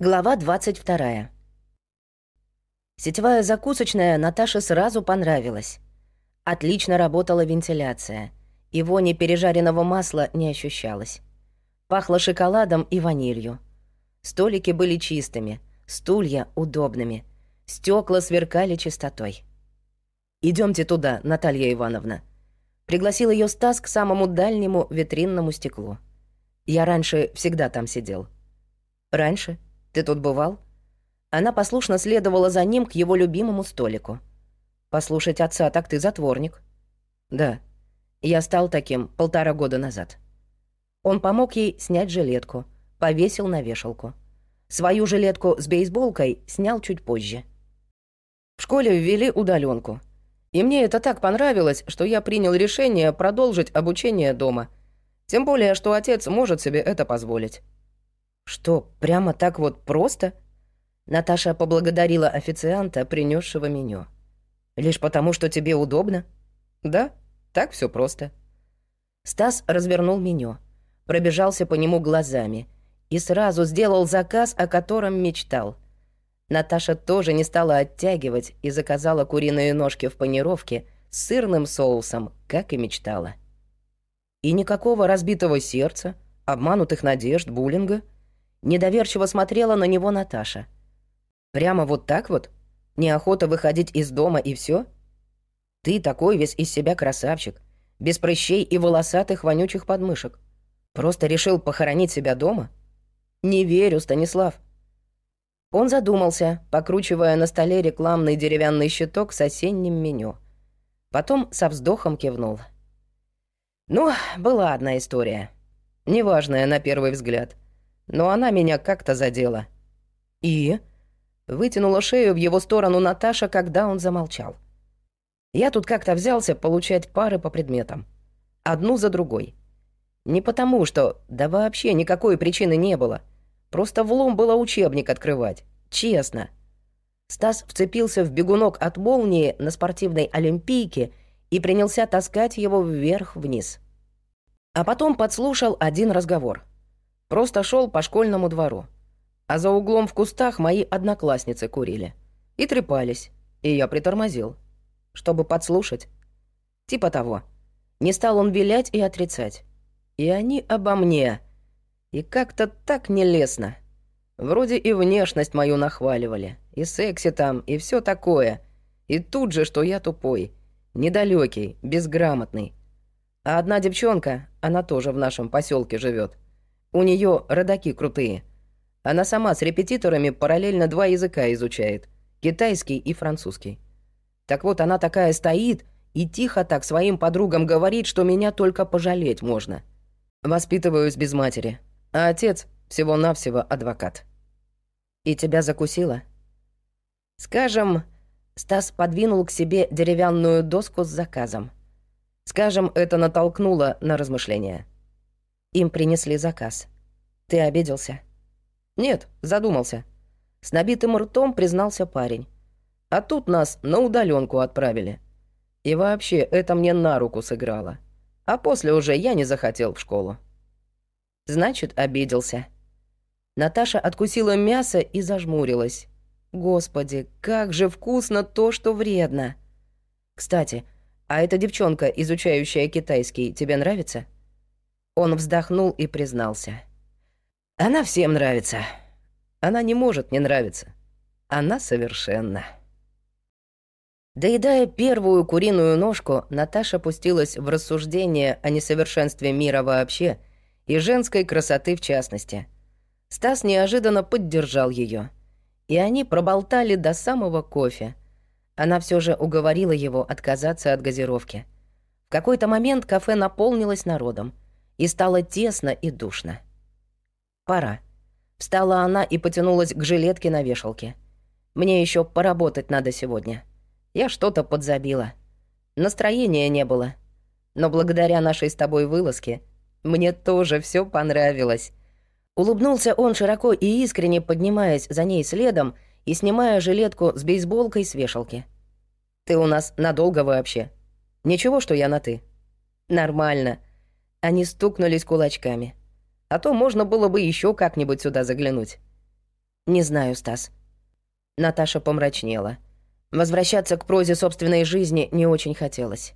Глава 22. Сетевая закусочная Наташе сразу понравилась. Отлично работала вентиляция, и вони пережаренного масла не ощущалось. Пахло шоколадом и ванилью. Столики были чистыми, стулья удобными, стекла сверкали чистотой. Идемте туда, Наталья Ивановна. Пригласил ее Стас к самому дальнему витринному стеклу. Я раньше всегда там сидел. Раньше? Ты тут бывал?» Она послушно следовала за ним к его любимому столику. «Послушать отца, так ты затворник». «Да. Я стал таким полтора года назад». Он помог ей снять жилетку, повесил на вешалку. Свою жилетку с бейсболкой снял чуть позже. В школе ввели удаленку. И мне это так понравилось, что я принял решение продолжить обучение дома. Тем более, что отец может себе это позволить. «Что, прямо так вот просто?» Наташа поблагодарила официанта, принесшего меню. «Лишь потому, что тебе удобно?» «Да, так все просто». Стас развернул меню, пробежался по нему глазами и сразу сделал заказ, о котором мечтал. Наташа тоже не стала оттягивать и заказала куриные ножки в панировке с сырным соусом, как и мечтала. И никакого разбитого сердца, обманутых надежд, буллинга — Недоверчиво смотрела на него Наташа. «Прямо вот так вот? Неохота выходить из дома и все? Ты такой весь из себя красавчик, без прыщей и волосатых вонючих подмышек. Просто решил похоронить себя дома? Не верю, Станислав». Он задумался, покручивая на столе рекламный деревянный щиток с осенним меню. Потом со вздохом кивнул. «Ну, была одна история. Неважная на первый взгляд но она меня как-то задела». «И?» — вытянула шею в его сторону Наташа, когда он замолчал. «Я тут как-то взялся получать пары по предметам. Одну за другой. Не потому, что... Да вообще никакой причины не было. Просто влом было учебник открывать. Честно». Стас вцепился в бегунок от молнии на спортивной олимпийке и принялся таскать его вверх-вниз. А потом подслушал один разговор — Просто шел по школьному двору. А за углом в кустах мои одноклассницы курили. И трепались. И я притормозил. Чтобы подслушать. Типа того. Не стал он вилять и отрицать. И они обо мне. И как-то так нелестно. Вроде и внешность мою нахваливали. И секси там, и все такое. И тут же, что я тупой. Недалекий, безграмотный. А одна девчонка, она тоже в нашем поселке живет. У нее родаки крутые. Она сама с репетиторами параллельно два языка изучает. Китайский и французский. Так вот, она такая стоит и тихо так своим подругам говорит, что меня только пожалеть можно. Воспитываюсь без матери. А отец всего-навсего адвокат. И тебя закусила? Скажем, Стас подвинул к себе деревянную доску с заказом. Скажем, это натолкнуло на размышления. Им принесли заказ. Ты обиделся? Нет, задумался. С набитым ртом признался парень. А тут нас на удаленку отправили. И вообще, это мне на руку сыграло. А после уже я не захотел в школу. Значит, обиделся. Наташа откусила мясо и зажмурилась. Господи, как же вкусно то, что вредно. Кстати, а эта девчонка, изучающая китайский, тебе нравится? Он вздохнул и признался. «Она всем нравится. Она не может не нравиться. Она совершенна». Доедая первую куриную ножку, Наташа пустилась в рассуждение о несовершенстве мира вообще и женской красоты в частности. Стас неожиданно поддержал ее, и они проболтали до самого кофе. Она все же уговорила его отказаться от газировки. В какой-то момент кафе наполнилось народом — и стало тесно и душно. «Пора». Встала она и потянулась к жилетке на вешалке. «Мне еще поработать надо сегодня. Я что-то подзабила. Настроения не было. Но благодаря нашей с тобой вылазке мне тоже все понравилось». Улыбнулся он широко и искренне, поднимаясь за ней следом и снимая жилетку с бейсболкой с вешалки. «Ты у нас надолго вообще? Ничего, что я на «ты»?» «Нормально», они стукнулись кулачками. А то можно было бы еще как-нибудь сюда заглянуть. «Не знаю, Стас». Наташа помрачнела. Возвращаться к прозе собственной жизни не очень хотелось.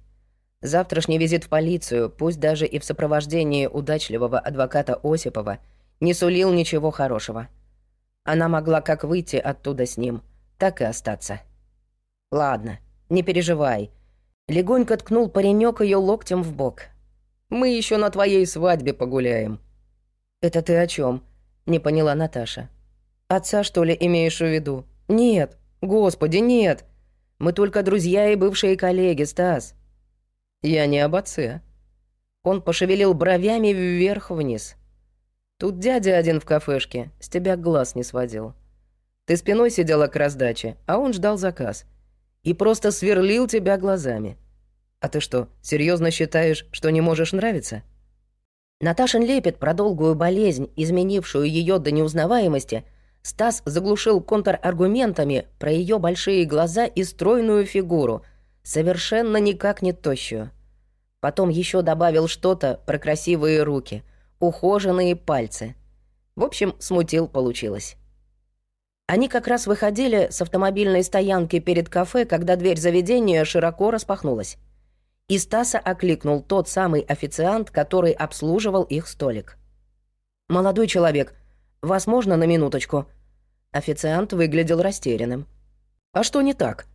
Завтрашний визит в полицию, пусть даже и в сопровождении удачливого адвоката Осипова, не сулил ничего хорошего. Она могла как выйти оттуда с ним, так и остаться. «Ладно, не переживай». Легонько ткнул паренек ее локтем в бок. «Мы еще на твоей свадьбе погуляем». «Это ты о чем? не поняла Наташа. «Отца, что ли, имеешь в виду?» «Нет, господи, нет. Мы только друзья и бывшие коллеги, Стас». «Я не об отце». Он пошевелил бровями вверх-вниз. «Тут дядя один в кафешке, с тебя глаз не сводил. Ты спиной сидела к раздаче, а он ждал заказ. И просто сверлил тебя глазами. А ты что, серьезно считаешь, что не можешь нравиться?» Наташин лепет про долгую болезнь, изменившую ее до неузнаваемости, Стас заглушил контраргументами про ее большие глаза и стройную фигуру, совершенно никак не тощую. Потом еще добавил что-то про красивые руки, ухоженные пальцы. В общем, смутил получилось. Они как раз выходили с автомобильной стоянки перед кафе, когда дверь заведения широко распахнулась. И Стаса окликнул тот самый официант, который обслуживал их столик. «Молодой человек, вас можно на минуточку?» Официант выглядел растерянным. «А что не так?»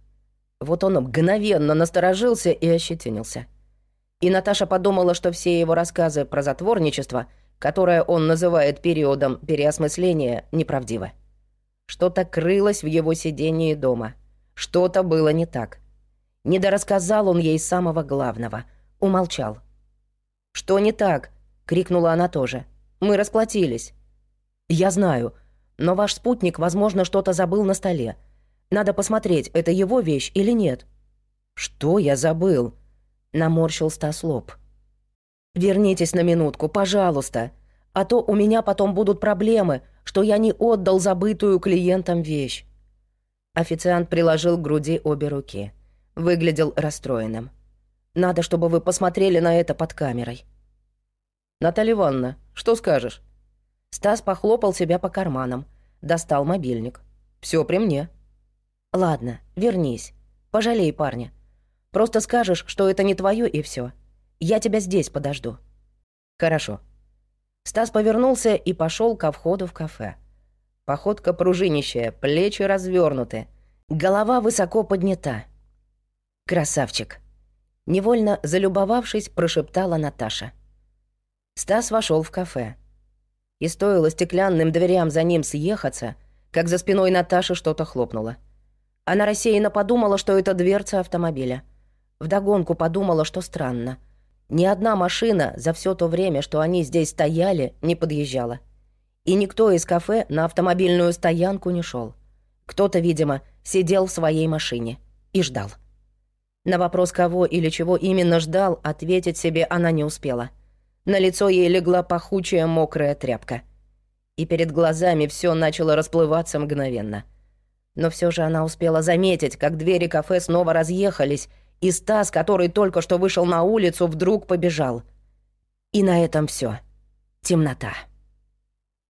Вот он мгновенно насторожился и ощетинился. И Наташа подумала, что все его рассказы про затворничество, которое он называет периодом переосмысления, неправдивы. Что-то крылось в его сидении дома. Что-то было не так. Не дорассказал он ей самого главного. Умолчал. «Что не так?» — крикнула она тоже. «Мы расплатились». «Я знаю, но ваш спутник, возможно, что-то забыл на столе. Надо посмотреть, это его вещь или нет». «Что я забыл?» — наморщил Стас лоб. «Вернитесь на минутку, пожалуйста, а то у меня потом будут проблемы, что я не отдал забытую клиентам вещь». Официант приложил к груди обе руки. Выглядел расстроенным. «Надо, чтобы вы посмотрели на это под камерой». «Наталья Ивановна, что скажешь?» Стас похлопал себя по карманам, достал мобильник. Все при мне». «Ладно, вернись. Пожалей парня. Просто скажешь, что это не твое и все. Я тебя здесь подожду». «Хорошо», Стас повернулся и пошел ко входу в кафе. Походка пружинищая, плечи развернуты, голова высоко поднята. «Красавчик!» Невольно залюбовавшись, прошептала Наташа. Стас вошел в кафе. И стоило стеклянным дверям за ним съехаться, как за спиной Наташи что-то хлопнуло. Она рассеянно подумала, что это дверца автомобиля. Вдогонку подумала, что странно — ни одна машина за все то время, что они здесь стояли, не подъезжала. И никто из кафе на автомобильную стоянку не шел. Кто-то, видимо, сидел в своей машине и ждал. На вопрос, кого или чего именно ждал, ответить себе она не успела. На лицо ей легла пахучая мокрая тряпка. И перед глазами все начало расплываться мгновенно. Но все же она успела заметить, как двери кафе снова разъехались, и Стас, который только что вышел на улицу, вдруг побежал. И на этом все. Темнота.